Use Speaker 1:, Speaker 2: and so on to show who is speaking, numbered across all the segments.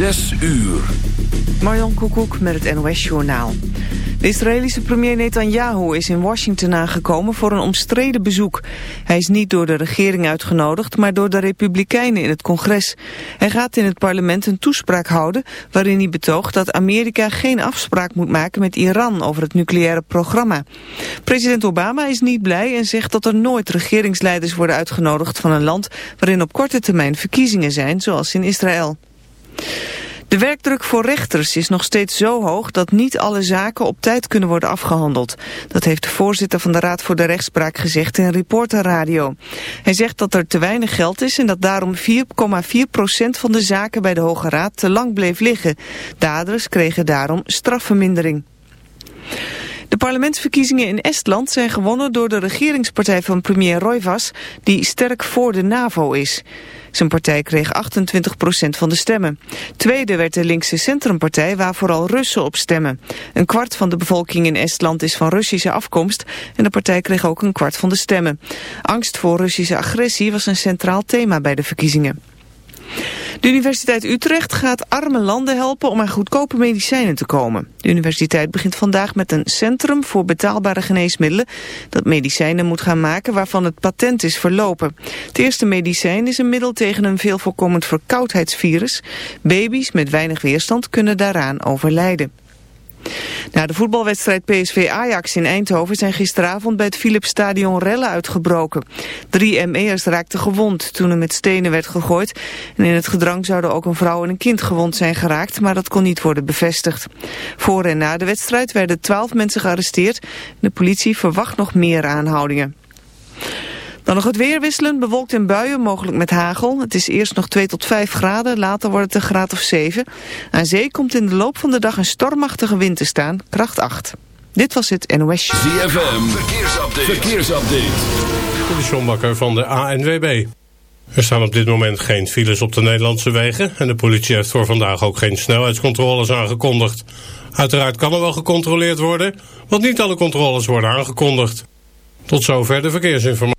Speaker 1: Zes uur.
Speaker 2: Marjan Koekoek met het NOS-journaal. De Israëlische premier Netanyahu is in Washington aangekomen voor een omstreden bezoek. Hij is niet door de regering uitgenodigd, maar door de republikeinen in het congres. Hij gaat in het parlement een toespraak houden waarin hij betoogt dat Amerika geen afspraak moet maken met Iran over het nucleaire programma. President Obama is niet blij en zegt dat er nooit regeringsleiders worden uitgenodigd van een land waarin op korte termijn verkiezingen zijn, zoals in Israël. De werkdruk voor rechters is nog steeds zo hoog dat niet alle zaken op tijd kunnen worden afgehandeld. Dat heeft de voorzitter van de Raad voor de Rechtspraak gezegd in Reporter Radio. Hij zegt dat er te weinig geld is en dat daarom 4,4% van de zaken bij de Hoge Raad te lang bleef liggen. Daders kregen daarom strafvermindering. Parlementsverkiezingen in Estland zijn gewonnen door de regeringspartij van premier Roivas, die sterk voor de NAVO is. Zijn partij kreeg 28% van de stemmen. Tweede werd de linkse centrumpartij waar vooral Russen op stemmen. Een kwart van de bevolking in Estland is van Russische afkomst en de partij kreeg ook een kwart van de stemmen. Angst voor Russische agressie was een centraal thema bij de verkiezingen. De Universiteit Utrecht gaat arme landen helpen om aan goedkope medicijnen te komen. De universiteit begint vandaag met een centrum voor betaalbare geneesmiddelen... dat medicijnen moet gaan maken waarvan het patent is verlopen. Het eerste medicijn is een middel tegen een veel voorkomend verkoudheidsvirus. Baby's met weinig weerstand kunnen daaraan overlijden. Na de voetbalwedstrijd PSV-Ajax in Eindhoven zijn gisteravond bij het Philipsstadion rellen uitgebroken. Drie ME'ers raakten gewond toen er met stenen werd gegooid. En in het gedrang zouden ook een vrouw en een kind gewond zijn geraakt, maar dat kon niet worden bevestigd. Voor en na de wedstrijd werden twaalf mensen gearresteerd. De politie verwacht nog meer aanhoudingen. Dan nog het weer wisselen, bewolkt in buien, mogelijk met hagel. Het is eerst nog 2 tot 5 graden, later wordt het een graad of 7. Aan zee komt in de loop van de dag een stormachtige wind te staan, kracht 8. Dit was het NOS.
Speaker 1: ZFM, verkeersupdate. verkeersupdate.
Speaker 3: De Sjombakker van de ANWB. Er staan op dit moment geen files op de Nederlandse wegen... en de politie heeft voor vandaag ook geen snelheidscontroles aangekondigd. Uiteraard kan er wel gecontroleerd worden, want niet alle controles worden aangekondigd. Tot zover de verkeersinformatie.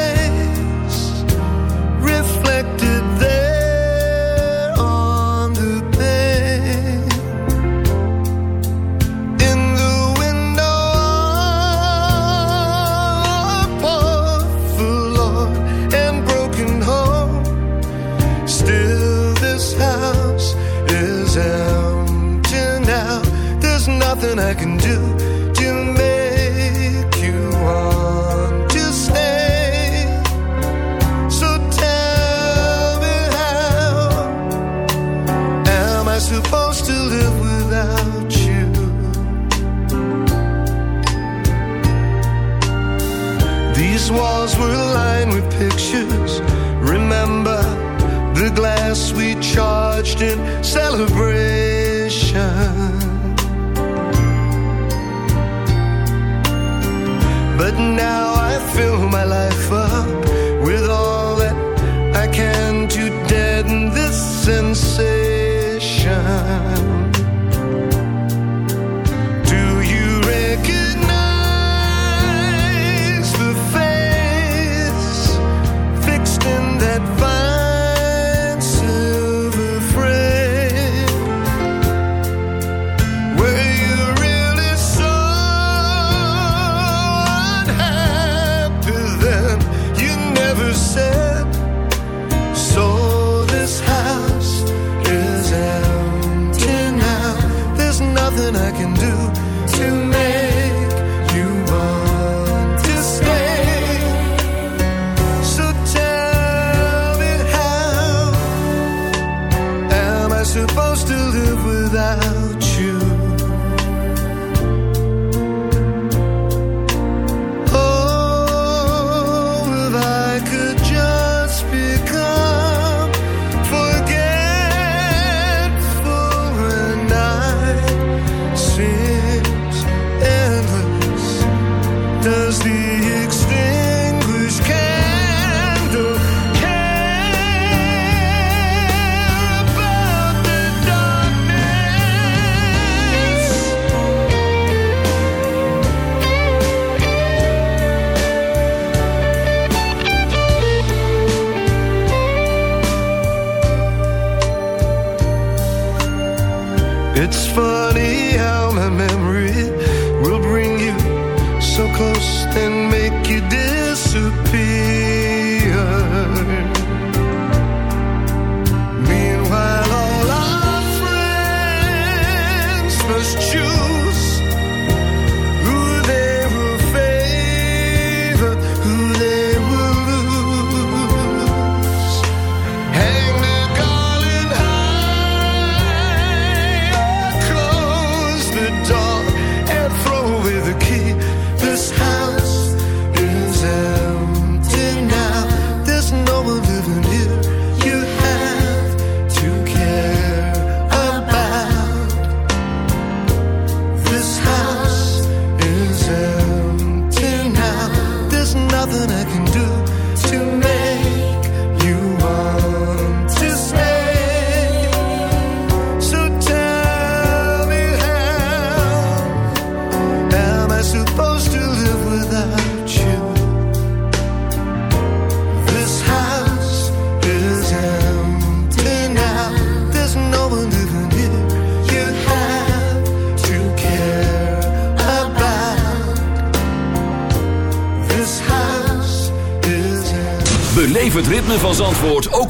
Speaker 4: celebrate. I can do.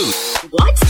Speaker 5: What?